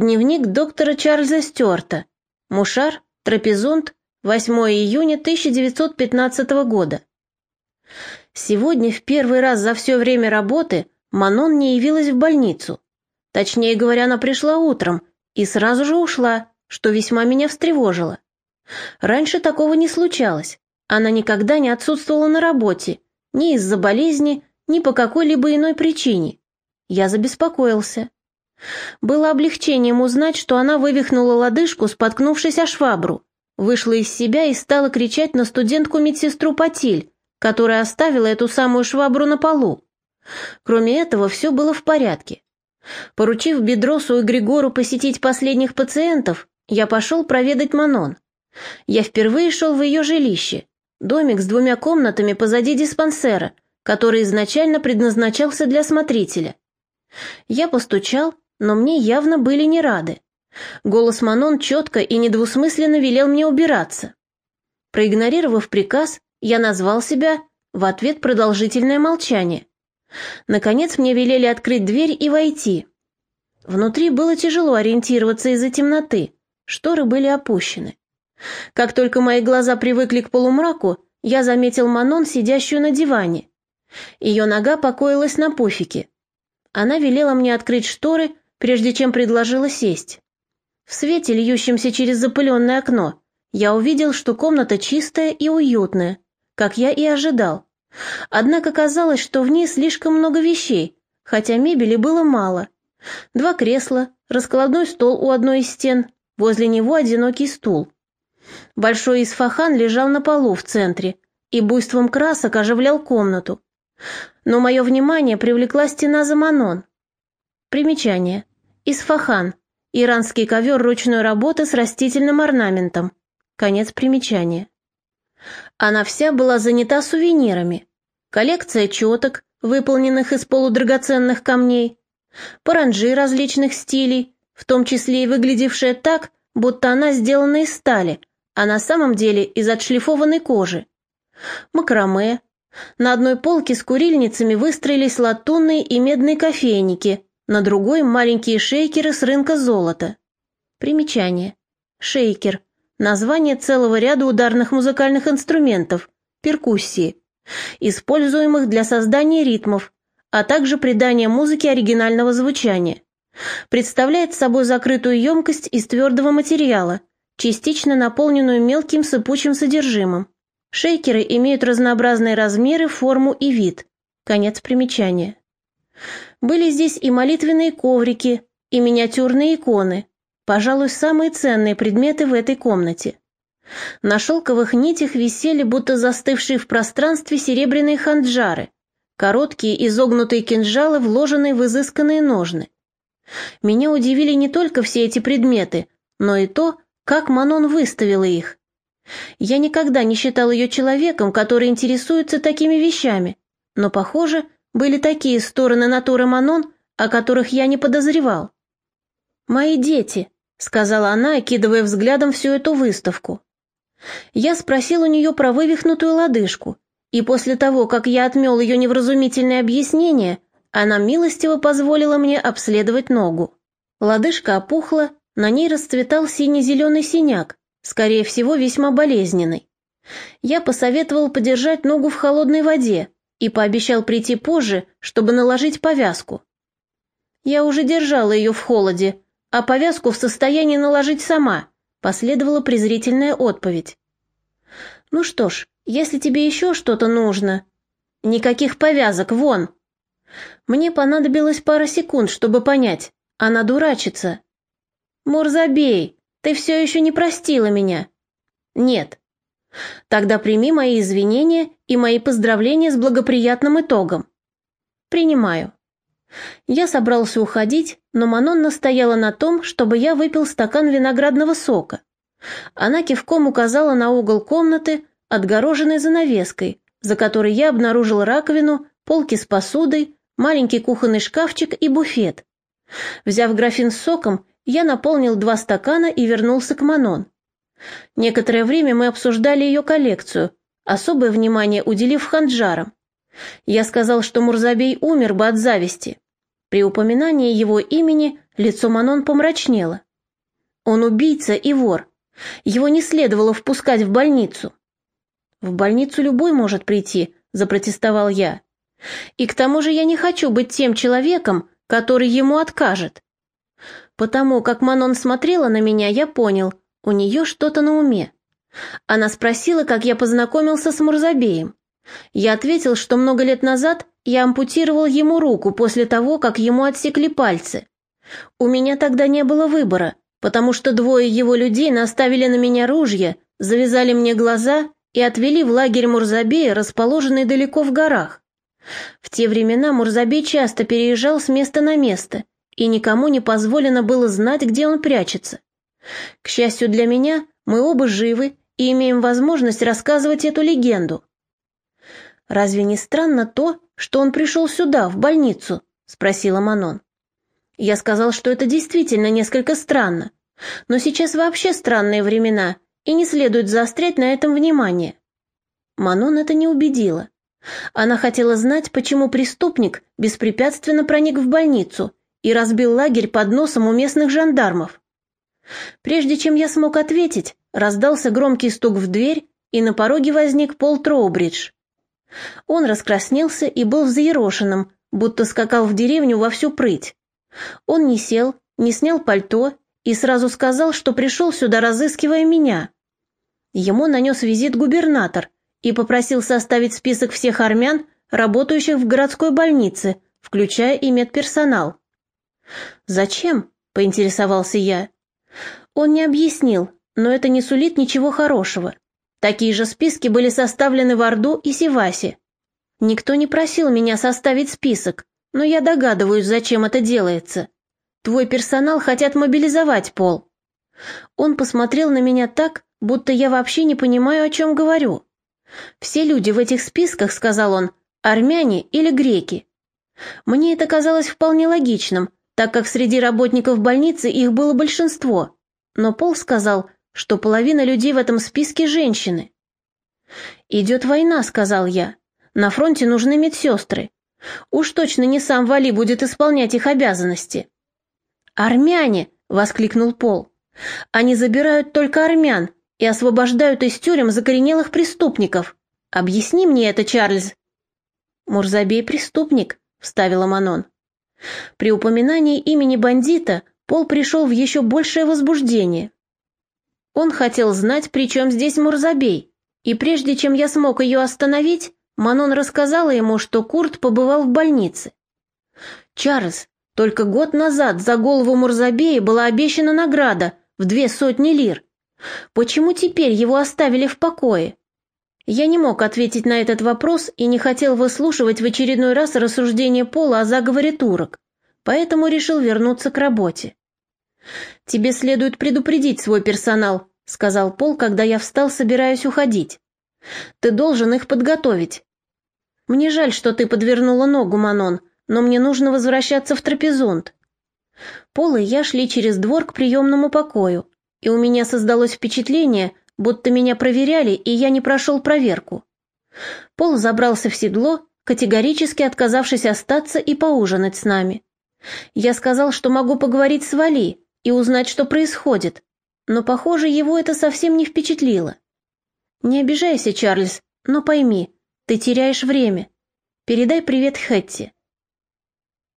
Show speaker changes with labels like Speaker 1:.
Speaker 1: Дневник доктора Чарльза Стюарта. Мушар, Трапезунд, 8 июня 1915 года. Сегодня в первый раз за все время работы Манон не явилась в больницу. Точнее говоря, она пришла утром и сразу же ушла, что весьма меня встревожило. Раньше такого не случалось. Она никогда не отсутствовала на работе, ни из-за болезни, ни по какой-либо иной причине. Я забеспокоился. Было облегчением узнать, что она вывихнула лодыжку, споткнувшись о швабру, вышла из себя и стала кричать на студентку-медсестру Патиль, которая оставила эту самую швабру на полу. Кроме этого, все было в порядке. Поручив Бедросу и Григору посетить последних пациентов, я пошел проведать Манон. Я впервые шел в ее жилище, домик с двумя комнатами позади диспансера, который изначально предназначался для смотрителя. Я постучал, но мне явно были не рады. Голос Манон четко и недвусмысленно велел мне убираться. Проигнорировав приказ, я назвал себя, в ответ продолжительное молчание. Наконец мне велели открыть дверь и войти. Внутри было тяжело ориентироваться из-за темноты, шторы были опущены. Как только мои глаза привыкли к полумраку, я заметил Манон, сидящую на диване. Ее нога покоилась на пуфике. Она велела мне открыть шторы, прежде чем предложила сесть. В свете, льющемся через запыленное окно, я увидел, что комната чистая и уютная, как я и ожидал. Однако казалось, что в ней слишком много вещей, хотя мебели было мало. Два кресла, раскладной стол у одной из стен, возле него одинокий стул. Большой исфахан лежал на полу в центре и буйством красок оживлял комнату. Но мое внимание привлекла стена за Манон. Примечание. Исфахан. Иранский ковер ручной работы с растительным орнаментом. Конец примечания. Она вся была занята сувенирами. Коллекция четок, выполненных из полудрагоценных камней, паранджи различных стилей, в том числе и выглядевшая так, будто она сделана из стали, а на самом деле из отшлифованной кожи. Макраме. На одной полке с курильницами выстроились латунные и медные кофейники – на другой маленькие шейкеры с рынка золота. Примечание. Шейкер – название целого ряда ударных музыкальных инструментов, перкуссии, используемых для создания ритмов, а также придания музыке оригинального звучания. Представляет собой закрытую емкость из твердого материала, частично наполненную мелким сыпучим содержимым. Шейкеры имеют разнообразные размеры, форму и вид. Конец примечания. Были здесь и молитвенные коврики, и миниатюрные иконы, пожалуй, самые ценные предметы в этой комнате. На шелковых нитях висели, будто застывшие в пространстве серебряные ханджары, короткие изогнутые кинжалы, вложенные в изысканные ножны. Меня удивили не только все эти предметы, но и то, как Манон выставила их. Я никогда не считал ее человеком, который интересуется такими вещами, но, похоже, были такие стороны натуры Манон, о которых я не подозревал. «Мои дети», — сказала она, окидывая взглядом всю эту выставку. Я спросил у нее про вывихнутую лодыжку, и после того, как я отмел ее невразумительное объяснение, она милостиво позволила мне обследовать ногу. Лодыжка опухла, на ней расцветал сине-зеленый синяк, скорее всего, весьма болезненный. Я посоветовал подержать ногу в холодной воде, и пообещал прийти позже, чтобы наложить повязку. Я уже держала ее в холоде, а повязку в состоянии наложить сама, последовала презрительная отповедь. Ну что ж, если тебе еще что-то нужно... Никаких повязок, вон! Мне понадобилось пара секунд, чтобы понять, она дурачится. Мурзабей, ты все еще не простила меня. Нет, Тогда прими мои извинения и мои поздравления с благоприятным итогом. Принимаю. Я собрался уходить, но Манон настояла на том, чтобы я выпил стакан виноградного сока. Она кивком указала на угол комнаты, отгороженной занавеской, за которой я обнаружил раковину, полки с посудой, маленький кухонный шкафчик и буфет. Взяв графин с соком, я наполнил два стакана и вернулся к Манон. Некоторое время мы обсуждали ее коллекцию, особое внимание уделив ханджарам. Я сказал, что Мурзабей умер бы от зависти. При упоминании его имени лицо Манон помрачнело. Он убийца и вор. Его не следовало впускать в больницу. В больницу любой может прийти, запротестовал я. И к тому же я не хочу быть тем человеком, который ему откажет. Потому как Манон смотрела на меня, я понял, у нее что-то на уме. Она спросила, как я познакомился с Мурзабеем. Я ответил, что много лет назад я ампутировал ему руку после того, как ему отсекли пальцы. У меня тогда не было выбора, потому что двое его людей наставили на меня ружья, завязали мне глаза и отвели в лагерь Мурзабея, расположенный далеко в горах. В те времена Мурзабей часто переезжал с места на место, и никому не позволено было знать, где он прячется. К счастью для меня, мы оба живы и имеем возможность рассказывать эту легенду. Разве не странно то, что он пришел сюда, в больницу? спросила Манон. Я сказал, что это действительно несколько странно. Но сейчас вообще странные времена, и не следует заострять на этом внимание. Манон это не убедила. Она хотела знать, почему преступник беспрепятственно проник в больницу и разбил лагерь под носом у местных жандармов. Прежде чем я смог ответить, раздался громкий стук в дверь, и на пороге возник Пол Троубридж. Он раскраснелся и был взъерошенным, будто скакал в деревню во всю прыть. Он не сел, не снял пальто и сразу сказал, что пришел сюда, разыскивая меня. Ему нанес визит губернатор и попросил составить список всех армян, работающих в городской больнице, включая и медперсонал. «Зачем?» — поинтересовался я. Он не объяснил, но это не сулит ничего хорошего. Такие же списки были составлены в Орду и Севасе. Никто не просил меня составить список, но я догадываюсь, зачем это делается. Твой персонал хотят мобилизовать, Пол. Он посмотрел на меня так, будто я вообще не понимаю, о чем говорю. Все люди в этих списках, сказал он, армяне или греки. Мне это казалось вполне логичным, так как среди работников больницы их было большинство. Но Пол сказал, что половина людей в этом списке женщины. «Идет война», — сказал я. «На фронте нужны медсестры. Уж точно не сам Вали будет исполнять их обязанности». «Армяне!» — воскликнул Пол. «Они забирают только армян и освобождают из тюрем закоренелых преступников. Объясни мне это, Чарльз». «Мурзабей преступник», — вставила Манон. При упоминании имени бандита Пол пришел в еще большее возбуждение. Он хотел знать, при чем здесь Мурзабей, и прежде чем я смог ее остановить, Манон рассказала ему, что Курт побывал в больнице. «Чарльз, только год назад за голову Мурзабея была обещана награда в две сотни лир. Почему теперь его оставили в покое?» Я не мог ответить на этот вопрос и не хотел выслушивать в очередной раз рассуждение Пола о заговоре турок, поэтому решил вернуться к работе. «Тебе следует предупредить свой персонал», — сказал Пол, когда я встал, собираясь уходить. «Ты должен их подготовить». «Мне жаль, что ты подвернула ногу, Манон, но мне нужно возвращаться в трапезунд». Пол и я шли через двор к приемному покою, и у меня создалось впечатление, будто меня проверяли, и я не прошел проверку. Пол забрался в седло, категорически отказавшись остаться и поужинать с нами. Я сказал, что могу поговорить с Вали и узнать, что происходит, но, похоже, его это совсем не впечатлило. «Не обижайся, Чарльз, но пойми, ты теряешь время. Передай привет Хэтти».